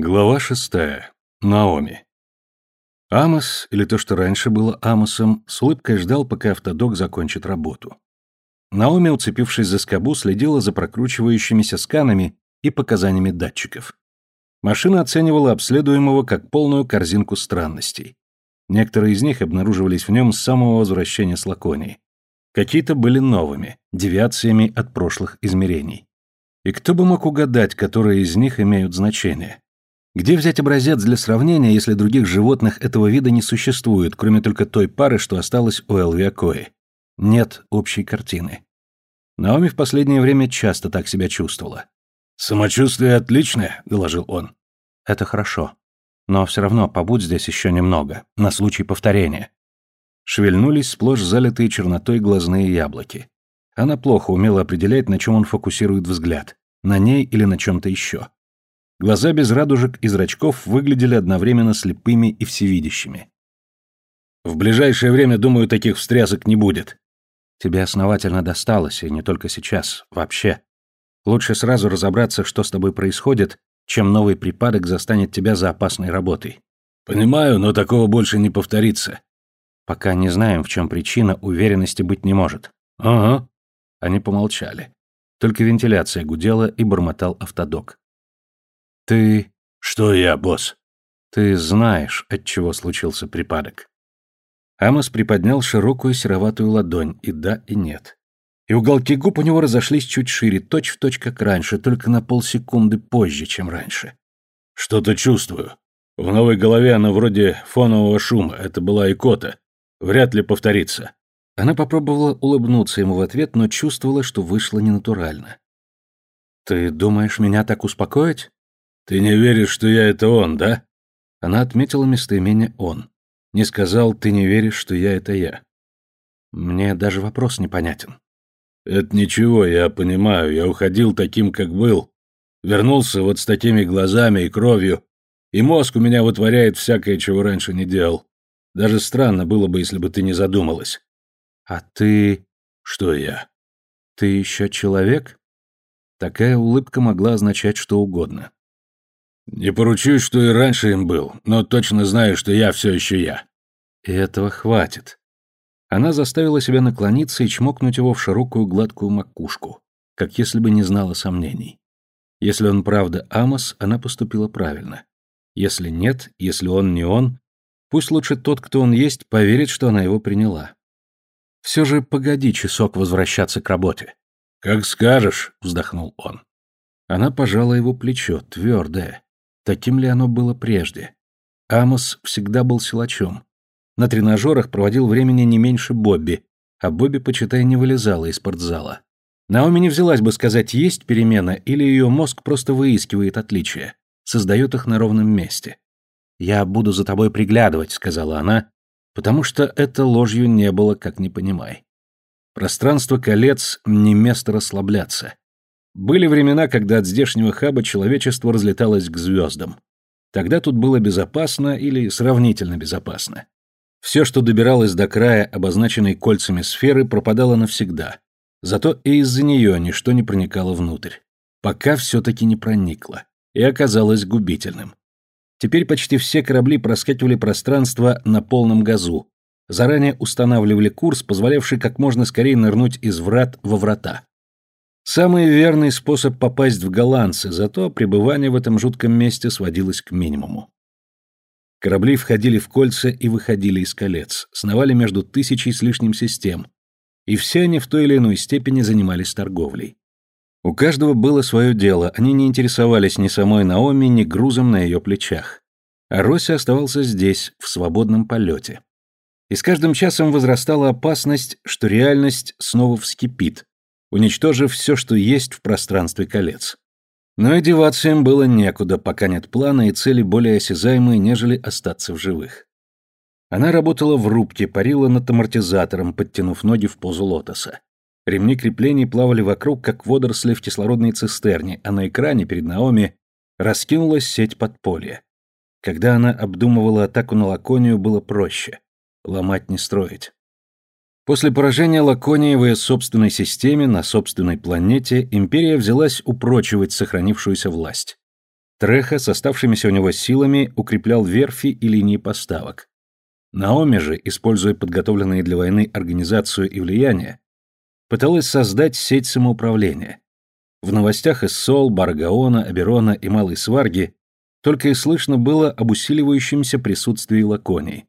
Глава шестая. Наоми. Амос, или то, что раньше было Амосом, с улыбкой ждал, пока автодок закончит работу. Наоми, уцепившись за скобу, следила за прокручивающимися сканами и показаниями датчиков. Машина оценивала обследуемого как полную корзинку странностей. Некоторые из них обнаруживались в нем с самого возвращения с Лаконии. Какие-то были новыми, девиациями от прошлых измерений. И кто бы мог угадать, которые из них имеют значение? Где взять образец для сравнения, если других животных этого вида не существует, кроме только той пары, что осталась у Элвиакои? Нет общей картины. Наоми в последнее время часто так себя чувствовала. «Самочувствие отличное», — доложил он. «Это хорошо. Но все равно побудь здесь еще немного, на случай повторения». Шевельнулись сплошь залитые чернотой глазные яблоки. Она плохо умела определять, на чем он фокусирует взгляд, на ней или на чем-то еще. Глаза без радужек и зрачков выглядели одновременно слепыми и всевидящими. «В ближайшее время, думаю, таких встрясок не будет». «Тебе основательно досталось, и не только сейчас, вообще. Лучше сразу разобраться, что с тобой происходит, чем новый припадок застанет тебя за опасной работой». «Понимаю, но такого больше не повторится». «Пока не знаем, в чем причина, уверенности быть не может». «Ага». Они помолчали. Только вентиляция гудела и бормотал автодок. «Ты...» «Что я, босс?» «Ты знаешь, от чего случился припадок». Амос приподнял широкую сероватую ладонь, и да, и нет. И уголки губ у него разошлись чуть шире, точь-в-точь, точь, как раньше, только на полсекунды позже, чем раньше. «Что-то чувствую. В новой голове она вроде фонового шума, это была икота. Вряд ли повторится». Она попробовала улыбнуться ему в ответ, но чувствовала, что вышло ненатурально. «Ты думаешь меня так успокоить?» «Ты не веришь, что я это он, да?» Она отметила местоимение «он». Не сказал «ты не веришь, что я это я». Мне даже вопрос непонятен. «Это ничего, я понимаю. Я уходил таким, как был. Вернулся вот с такими глазами и кровью. И мозг у меня вытворяет всякое, чего раньше не делал. Даже странно было бы, если бы ты не задумалась». «А ты...» «Что я?» «Ты еще человек?» Такая улыбка могла означать что угодно. Не поручусь, что и раньше им был, но точно знаю, что я все еще я. И этого хватит. Она заставила себя наклониться и чмокнуть его в широкую гладкую макушку, как если бы не знала сомнений. Если он правда Амос, она поступила правильно. Если нет, если он не он, пусть лучше тот, кто он есть, поверит, что она его приняла. Все же погоди часок возвращаться к работе. «Как скажешь», — вздохнул он. Она пожала его плечо, твердое. Таким ли оно было прежде? Амос всегда был силачом. На тренажерах проводил времени не меньше Бобби, а Бобби, почитай, не вылезала из спортзала. Наоми не взялась бы сказать, есть перемена, или ее мозг просто выискивает отличия, создает их на ровном месте. «Я буду за тобой приглядывать», — сказала она, потому что это ложью не было, как не понимай. Пространство колец — не место расслабляться. Были времена, когда от здешнего хаба человечество разлеталось к звездам. Тогда тут было безопасно или сравнительно безопасно. Все, что добиралось до края, обозначенной кольцами сферы, пропадало навсегда. Зато и из-за нее ничто не проникало внутрь. Пока все-таки не проникло. И оказалось губительным. Теперь почти все корабли проскакивали пространство на полном газу. Заранее устанавливали курс, позволявший как можно скорее нырнуть из врат во врата. Самый верный способ попасть в голландцы, зато пребывание в этом жутком месте сводилось к минимуму. Корабли входили в кольца и выходили из колец, сновали между тысячей с лишним систем, и все они в той или иной степени занимались торговлей. У каждого было свое дело, они не интересовались ни самой Наоми, ни грузом на ее плечах. А Рося оставался здесь, в свободном полете. И с каждым часом возрастала опасность, что реальность снова вскипит, уничтожив все, что есть в пространстве колец. Но и деваться им было некуда, пока нет плана и цели более осязаемые, нежели остаться в живых. Она работала в рубке, парила над амортизатором, подтянув ноги в позу лотоса. Ремни креплений плавали вокруг, как водоросли в кислородной цистерне, а на экране перед Наоми раскинулась сеть подполья. Когда она обдумывала атаку на Лаконию, было проще. Ломать не строить. После поражения ее собственной системе, на собственной планете, империя взялась упрочивать сохранившуюся власть. Треха с оставшимися у него силами укреплял верфи и линии поставок. Наоми же, используя подготовленные для войны организацию и влияние, пыталась создать сеть самоуправления. В новостях из Сол, Баргаона, Аберона и Малой Сварги только и слышно было об усиливающемся присутствии Лаконии.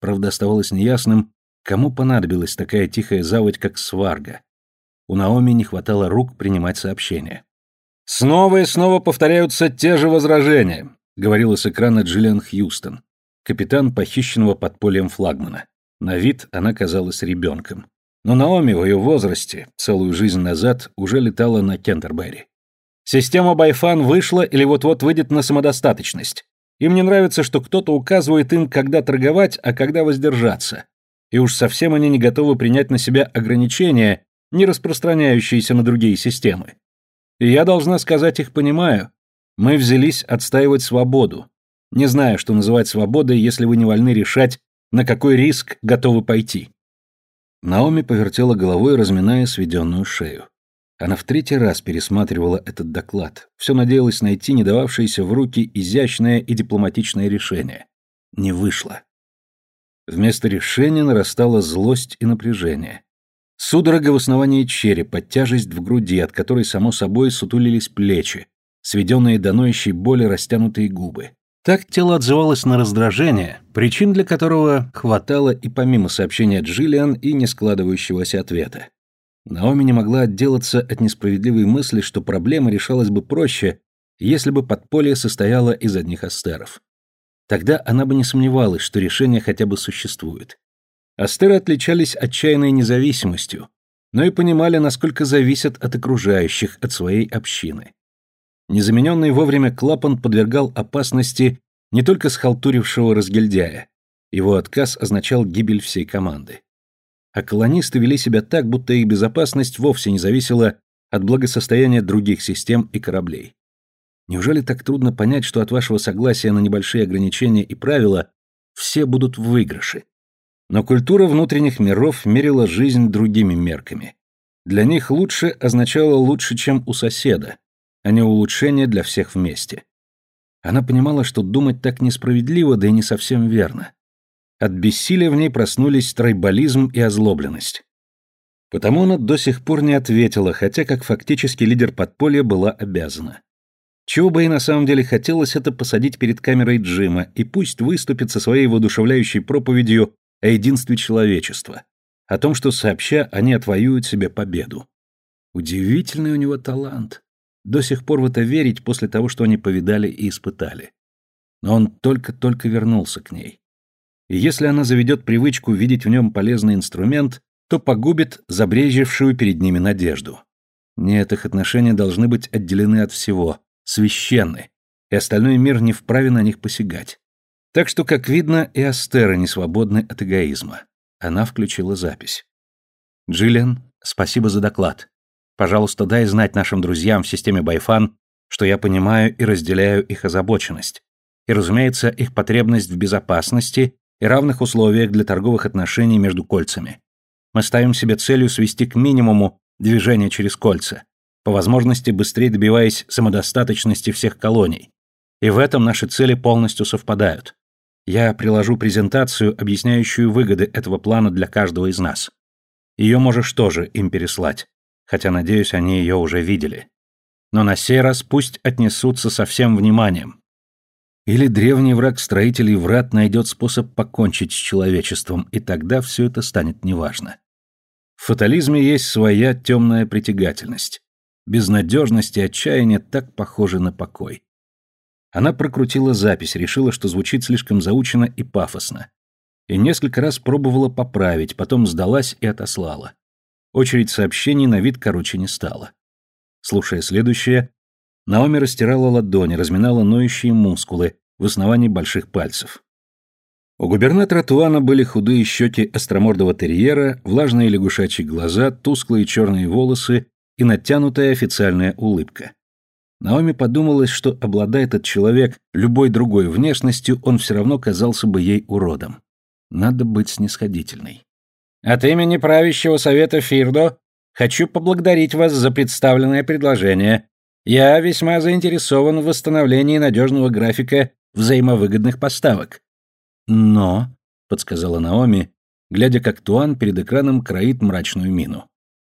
Правда, оставалось неясным, кому понадобилась такая тихая заводь, как Сварга. У Наоми не хватало рук принимать сообщения. «Снова и снова повторяются те же возражения», — говорила с экрана Джиллиан Хьюстон, капитан похищенного подпольем флагмана. На вид она казалась ребенком. Но Наоми в ее возрасте, целую жизнь назад, уже летала на Кентербери. Система Байфан вышла или вот-вот выйдет на самодостаточность. Им не нравится, что кто-то указывает им, когда торговать, а когда воздержаться. И уж совсем они не готовы принять на себя ограничения, не распространяющиеся на другие системы. И я должна сказать, их понимаю. Мы взялись отстаивать свободу. Не знаю, что называть свободой, если вы не вольны решать, на какой риск готовы пойти. Наоми повертела головой, разминая сведенную шею. Она в третий раз пересматривала этот доклад, все надеялась найти не дававшееся в руки изящное и дипломатичное решение. Не вышло. Вместо решения нарастала злость и напряжение. Судорога в основании черепа, тяжесть в груди, от которой, само собой, сутулились плечи, сведенные до ноющей боли растянутые губы. Так тело отзывалось на раздражение, причин для которого хватало и помимо сообщения Джиллиан и не складывающегося ответа. Наоми не могла отделаться от несправедливой мысли, что проблема решалась бы проще, если бы подполье состояло из одних астеров. Тогда она бы не сомневалась, что решение хотя бы существует. Астеры отличались отчаянной независимостью, но и понимали, насколько зависят от окружающих, от своей общины. Незамененный вовремя клапан подвергал опасности не только схалтурившего разгильдяя, его отказ означал гибель всей команды а колонисты вели себя так, будто их безопасность вовсе не зависела от благосостояния других систем и кораблей. Неужели так трудно понять, что от вашего согласия на небольшие ограничения и правила все будут в выигрыше? Но культура внутренних миров мерила жизнь другими мерками. Для них лучше означало лучше, чем у соседа, а не улучшение для всех вместе. Она понимала, что думать так несправедливо, да и не совсем верно. От бессилия в ней проснулись тройболизм и озлобленность. Потому она до сих пор не ответила, хотя как фактически лидер подполья была обязана. Чего бы ей на самом деле хотелось, это посадить перед камерой Джима и пусть выступит со своей воодушевляющей проповедью о единстве человечества, о том, что сообща они отвоюют себе победу. Удивительный у него талант. До сих пор в это верить после того, что они повидали и испытали. Но он только-только вернулся к ней и если она заведет привычку видеть в нем полезный инструмент, то погубит забрежевшую перед ними надежду. Нет, их отношения должны быть отделены от всего, священны, и остальной мир не вправе на них посягать. Так что, как видно, и Астеры не свободны от эгоизма. Она включила запись. «Джиллиан, спасибо за доклад. Пожалуйста, дай знать нашим друзьям в системе Байфан, что я понимаю и разделяю их озабоченность. И, разумеется, их потребность в безопасности и равных условиях для торговых отношений между кольцами. Мы ставим себе целью свести к минимуму движение через кольца, по возможности быстрее добиваясь самодостаточности всех колоний. И в этом наши цели полностью совпадают. Я приложу презентацию, объясняющую выгоды этого плана для каждого из нас. Ее можешь тоже им переслать, хотя, надеюсь, они ее уже видели. Но на сей раз пусть отнесутся со всем вниманием. Или древний враг строителей врат найдет способ покончить с человечеством, и тогда все это станет неважно. В фатализме есть своя темная притягательность. Безнадежность и отчаяние так похожи на покой. Она прокрутила запись, решила, что звучит слишком заучено и пафосно. И несколько раз пробовала поправить, потом сдалась и отослала. Очередь сообщений на вид короче не стала. Слушая следующее, Наоми растирала ладони, разминала ноющие мускулы в основании больших пальцев. У губернатора Туана были худые щеки остромордого терьера, влажные лягушачьи глаза, тусклые черные волосы и натянутая официальная улыбка. Наоми подумалось, что обладая этот человек любой другой внешностью, он все равно казался бы ей уродом. Надо быть снисходительной. «От имени правящего совета Фирдо хочу поблагодарить вас за представленное предложение», Я весьма заинтересован в восстановлении надежного графика взаимовыгодных поставок. Но, подсказала Наоми, глядя, как Туан перед экраном кроит мрачную мину.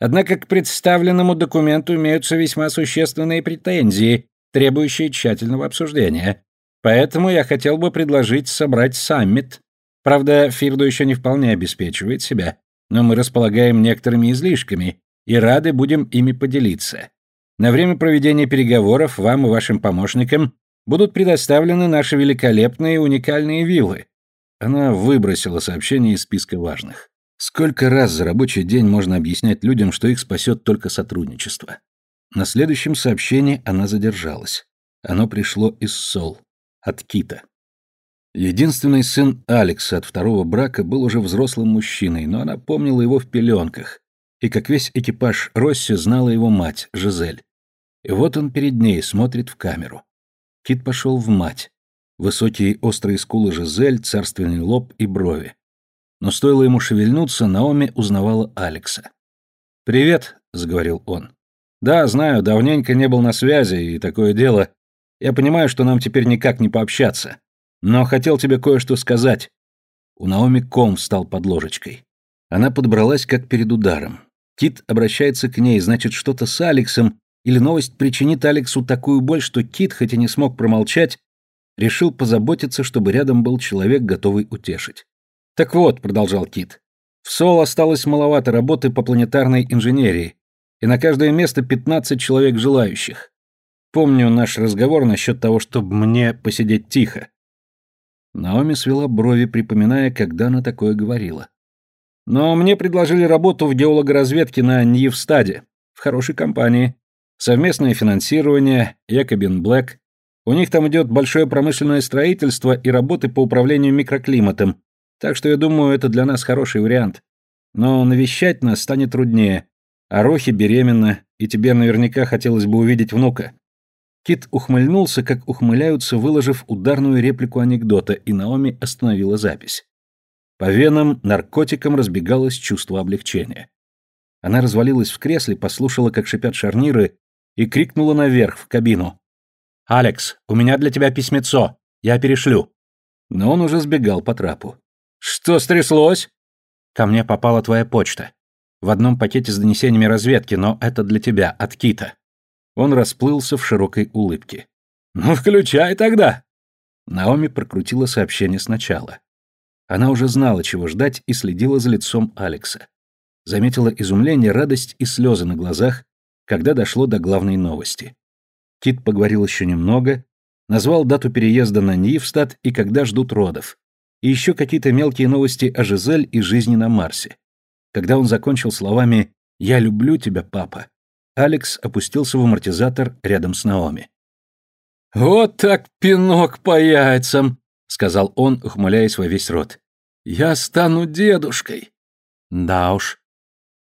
Однако к представленному документу имеются весьма существенные претензии, требующие тщательного обсуждения. Поэтому я хотел бы предложить собрать саммит. Правда, Фирду еще не вполне обеспечивает себя, но мы располагаем некоторыми излишками и рады будем ими поделиться. На время проведения переговоров вам и вашим помощникам будут предоставлены наши великолепные уникальные виллы. Она выбросила сообщение из списка важных. Сколько раз за рабочий день можно объяснять людям, что их спасет только сотрудничество? На следующем сообщении она задержалась. Оно пришло из Сол, от Кита. Единственный сын Алекса от второго брака был уже взрослым мужчиной, но она помнила его в пеленках, и как весь экипаж Росси знала его мать, Жизель. И вот он перед ней смотрит в камеру. Кит пошел в мать. Высокие острые скулы Жизель, царственный лоб и брови. Но стоило ему шевельнуться, Наоми узнавала Алекса. «Привет», — заговорил он. «Да, знаю, давненько не был на связи, и такое дело. Я понимаю, что нам теперь никак не пообщаться. Но хотел тебе кое-что сказать». У Наоми ком встал под ложечкой. Она подбралась как перед ударом. Кит обращается к ней, значит, что-то с Алексом, или новость причинит Алексу такую боль, что Кит, хоть и не смог промолчать, решил позаботиться, чтобы рядом был человек, готовый утешить. «Так вот», — продолжал Кит, — «в СОЛ осталось маловато работы по планетарной инженерии, и на каждое место 15 человек желающих. Помню наш разговор насчет того, чтобы мне посидеть тихо». Наоми свела брови, припоминая, когда она такое говорила. Но мне предложили работу в геологоразведке на Ньевстаде, в хорошей компании. Совместное финансирование, Якобин Блэк. У них там идет большое промышленное строительство и работы по управлению микроклиматом, так что я думаю, это для нас хороший вариант. Но навещать нас станет труднее. А Рохи беременна, и тебе наверняка хотелось бы увидеть внука». Кит ухмыльнулся, как ухмыляются, выложив ударную реплику анекдота, и Наоми остановила запись. По венам наркотиком разбегалось чувство облегчения. Она развалилась в кресле, послушала, как шипят шарниры, и крикнула наверх, в кабину. «Алекс, у меня для тебя письмецо. Я перешлю». Но он уже сбегал по трапу. «Что стряслось?» «Ко мне попала твоя почта. В одном пакете с донесениями разведки, но это для тебя, от Кита». Он расплылся в широкой улыбке. «Ну, включай тогда!» Наоми прокрутила сообщение сначала. Она уже знала, чего ждать, и следила за лицом Алекса. Заметила изумление, радость и слезы на глазах, когда дошло до главной новости. Кит поговорил еще немного, назвал дату переезда на Нивстад и когда ждут родов, и еще какие-то мелкие новости о Жизель и жизни на Марсе. Когда он закончил словами «Я люблю тебя, папа», Алекс опустился в амортизатор рядом с Наоми. «Вот так пинок по яйцам!» — сказал он, ухмыляясь во весь рот. «Я стану дедушкой!» «Да уж».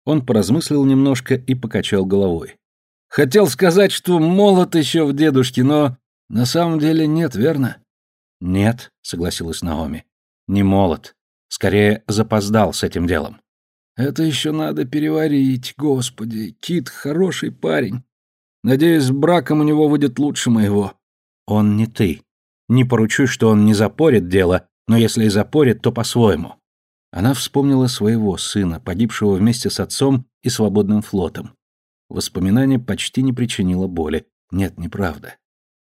Он поразмыслил немножко и покачал головой. «Хотел сказать, что молод еще в дедушке, но на самом деле нет, верно?» «Нет», — согласилась Наоми. «Не молод. Скорее, запоздал с этим делом». «Это еще надо переварить, господи. Кит хороший парень. Надеюсь, с браком у него выйдет лучше моего». «Он не ты», не поручусь, что он не запорит дело, но если и запорит, то по-своему. Она вспомнила своего сына, погибшего вместе с отцом и свободным флотом. Воспоминание почти не причинило боли. Нет, неправда.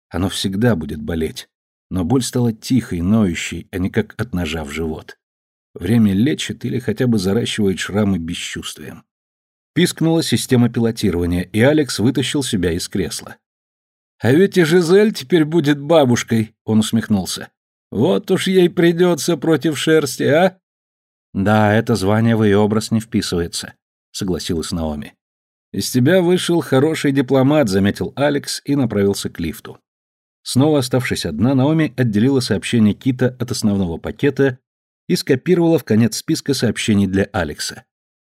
Оно всегда будет болеть. Но боль стала тихой, ноющей, а не как от ножа в живот. Время лечит или хотя бы заращивает шрамы бесчувствием. Пискнула система пилотирования, и Алекс вытащил себя из кресла. «А ведь и Жизель теперь будет бабушкой», — он усмехнулся. «Вот уж ей придется против шерсти, а?» «Да, это звание в ее образ не вписывается», — согласилась Наоми. «Из тебя вышел хороший дипломат», — заметил Алекс и направился к лифту. Снова оставшись одна, Наоми отделила сообщение Кита от основного пакета и скопировала в конец списка сообщений для Алекса.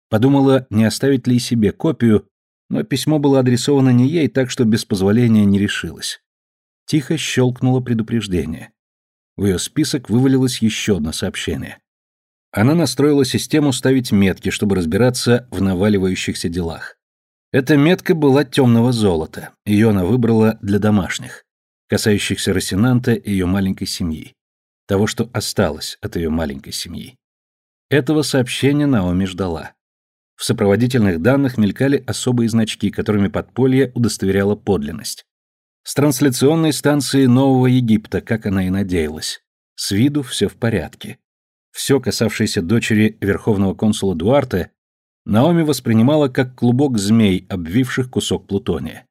Подумала, не оставить ли себе копию, но письмо было адресовано не ей, так что без позволения не решилась. Тихо щелкнуло предупреждение. В ее список вывалилось еще одно сообщение. Она настроила систему ставить метки, чтобы разбираться в наваливающихся делах. Эта метка была темного золота, ее она выбрала для домашних, касающихся Росинанта и ее маленькой семьи, того, что осталось от ее маленькой семьи. Этого сообщения Наоми ждала. В сопроводительных данных мелькали особые значки, которыми подполье удостоверяло подлинность. С трансляционной станции Нового Египта, как она и надеялась. С виду все в порядке. Все, касавшееся дочери верховного консула Дуарте, Наоми воспринимала как клубок змей, обвивших кусок плутония.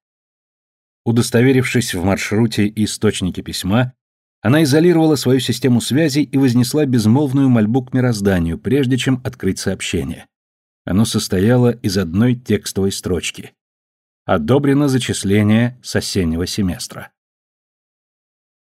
Удостоверившись в маршруте и источнике письма, она изолировала свою систему связей и вознесла безмолвную мольбу к мирозданию, прежде чем открыть сообщение. Оно состояло из одной текстовой строчки. Одобрено зачисление с осеннего семестра.